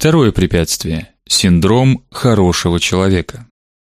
Второе препятствие синдром хорошего человека.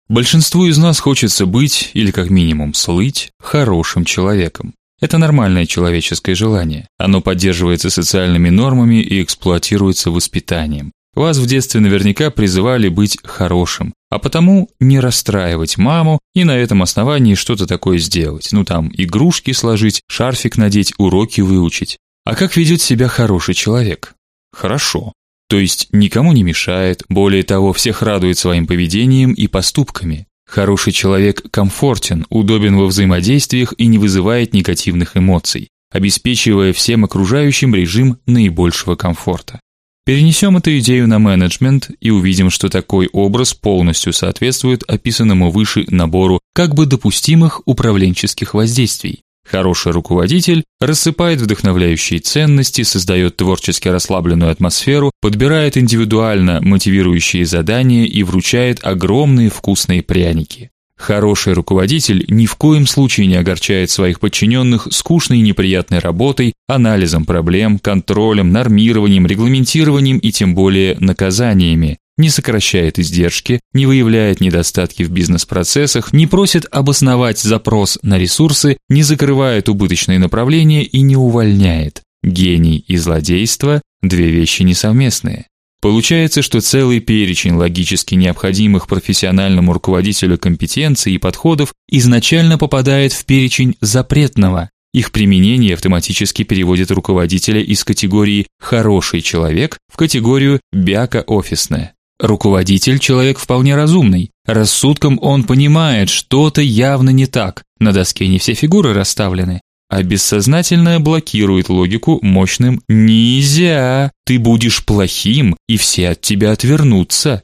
Большинству из нас хочется быть или как минимум слыть хорошим человеком. Это нормальное человеческое желание. Оно поддерживается социальными нормами и эксплуатируется воспитанием. Вас в детстве наверняка призывали быть хорошим, а потому не расстраивать маму и на этом основании что-то такое сделать. Ну там игрушки сложить, шарфик надеть, уроки выучить. А как ведет себя хороший человек? Хорошо. То есть никому не мешает, более того, всех радует своим поведением и поступками. Хороший человек комфортен, удобен во взаимодействиях и не вызывает негативных эмоций, обеспечивая всем окружающим режим наибольшего комфорта. Перенесем эту идею на менеджмент и увидим, что такой образ полностью соответствует описанному выше набору как бы допустимых управленческих воздействий. Хороший руководитель рассыпает вдохновляющие ценности, создает творчески расслабленную атмосферу, подбирает индивидуально мотивирующие задания и вручает огромные вкусные пряники. Хороший руководитель ни в коем случае не огорчает своих подчиненных скучной и неприятной работой, анализом проблем, контролем, нормированием, регламентированием и тем более наказаниями не сокращает издержки, не выявляет недостатки в бизнес-процессах, не просит обосновать запрос на ресурсы, не закрывает убыточные направления и не увольняет. Гений и злодейство две вещи несовместные. Получается, что целый перечень логически необходимых профессиональному руководителю компетенций и подходов изначально попадает в перечень запретного. Их применение автоматически переводит руководителя из категории хороший человек в категорию бяка-офисная. Руководитель человек вполне разумный. Рассудком он понимает, что-то явно не так. На доске не все фигуры расставлены, а бессознательное блокирует логику мощным нельзя. Ты будешь плохим, и все от тебя отвернутся.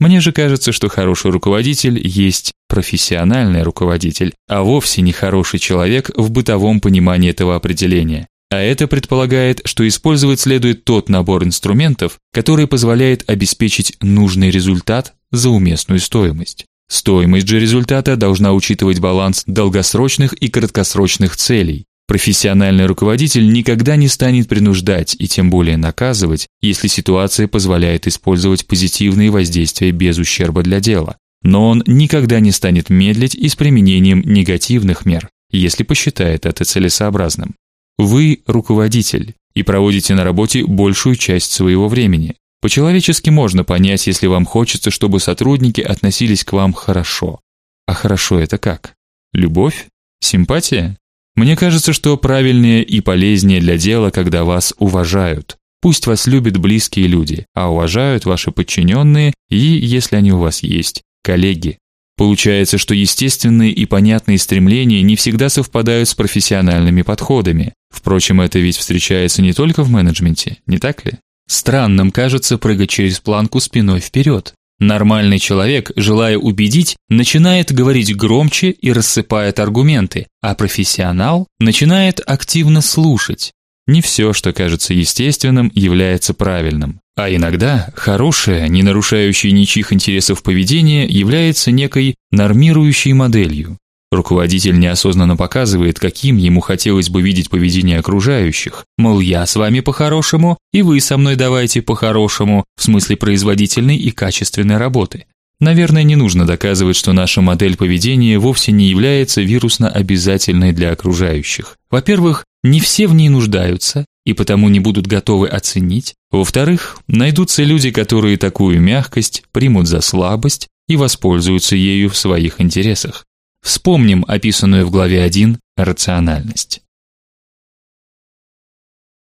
Мне же кажется, что хороший руководитель есть профессиональный руководитель, а вовсе не хороший человек в бытовом понимании этого определения. А это предполагает, что использовать следует тот набор инструментов, который позволяет обеспечить нужный результат за уместную стоимость. Стоимость же результата должна учитывать баланс долгосрочных и краткосрочных целей. Профессиональный руководитель никогда не станет принуждать и тем более наказывать, если ситуация позволяет использовать позитивные воздействия без ущерба для дела. Но он никогда не станет медлить и с применением негативных мер, если посчитает это целесообразным. Вы руководитель и проводите на работе большую часть своего времени. По-человечески можно понять, если вам хочется, чтобы сотрудники относились к вам хорошо. А хорошо это как? Любовь? Симпатия? Мне кажется, что правильнее и полезнее для дела, когда вас уважают. Пусть вас любят близкие люди, а уважают ваши подчиненные и, если они у вас есть, коллеги. Получается, что естественные и понятные стремления не всегда совпадают с профессиональными подходами. Впрочем, это ведь встречается не только в менеджменте, не так ли? Странным кажется прыгать через планку спиной вперед. Нормальный человек, желая убедить, начинает говорить громче и рассыпает аргументы, а профессионал начинает активно слушать. Не все, что кажется естественным, является правильным. А иногда хорошее, не нарушающее ничьих интересов поведение является некой нормирующей моделью. Руководитель неосознанно показывает, каким ему хотелось бы видеть поведение окружающих. Мол, я с вами по-хорошему, и вы со мной давайте по-хорошему, в смысле производительной и качественной работы. Наверное, не нужно доказывать, что наша модель поведения вовсе не является вирусно обязательной для окружающих. Во-первых, не все в ней нуждаются и потому не будут готовы оценить. Во-вторых, найдутся люди, которые такую мягкость примут за слабость и воспользуются ею в своих интересах. Вспомним описанную в главе 1 рациональность.